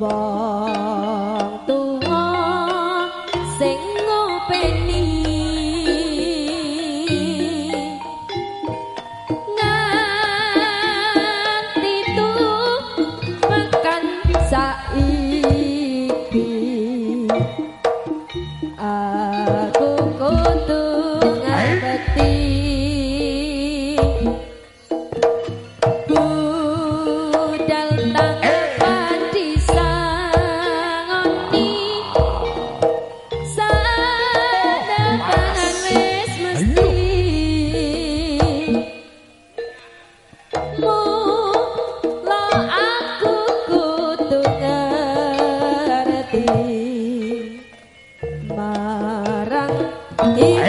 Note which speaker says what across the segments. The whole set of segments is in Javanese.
Speaker 1: wong tuwa sing ngopeni uh, Yeah.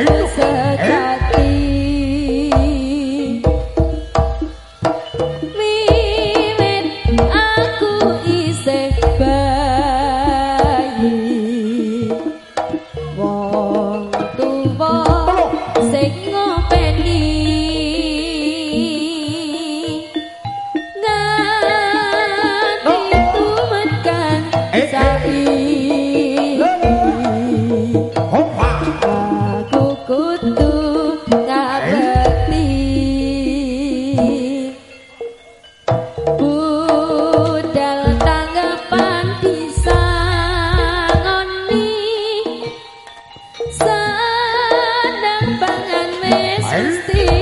Speaker 1: Why?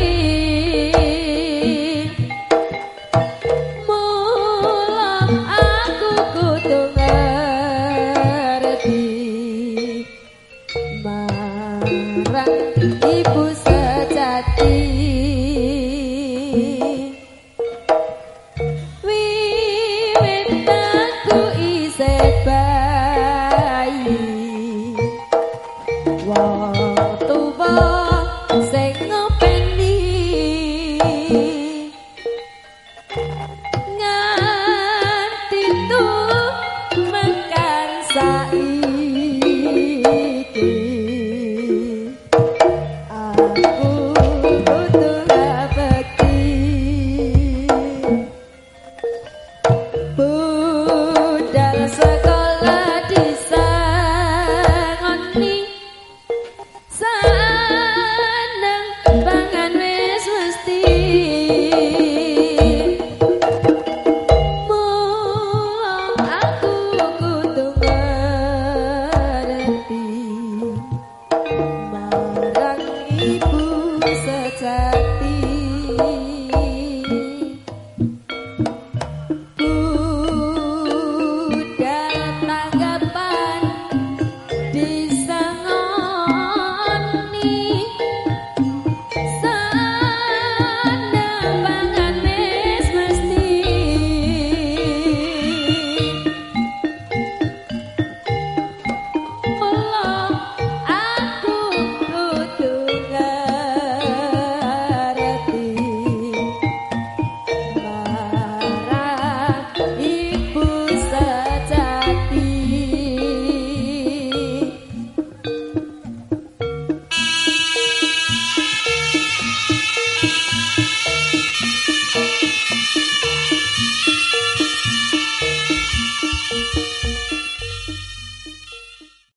Speaker 1: You.